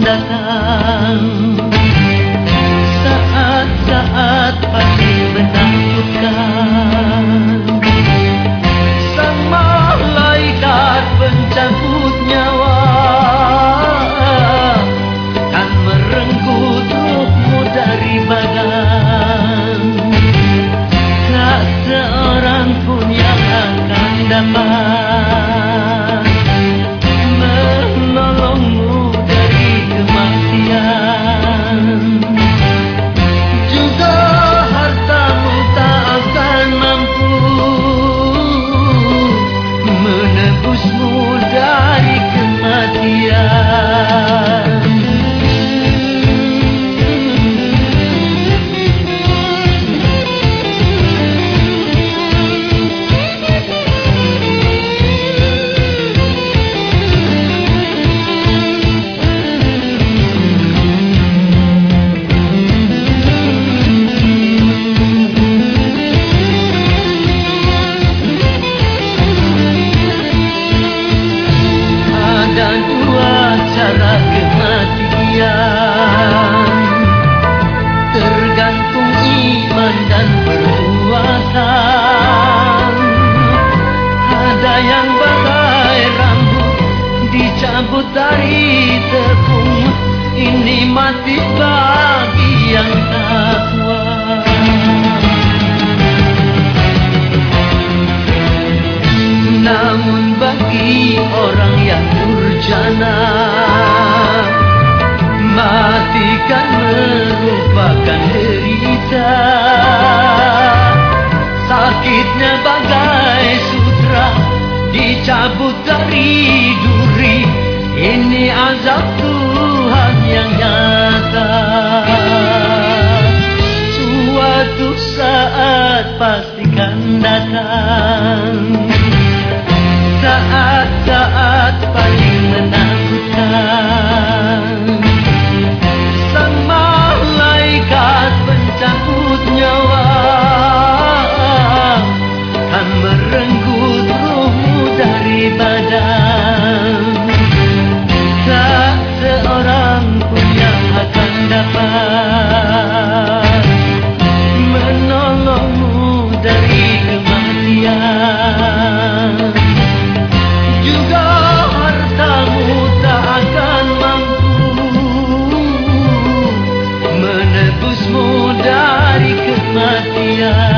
datang. Saat-saat pasti menakutkan rambut dari tepung Ini mati bagi yang takwa Namun bagi orang yang durjana Mati Dicabut dari duri. Ini azab Tuhan yang nyata. Suatu saat pastikan datang yeah.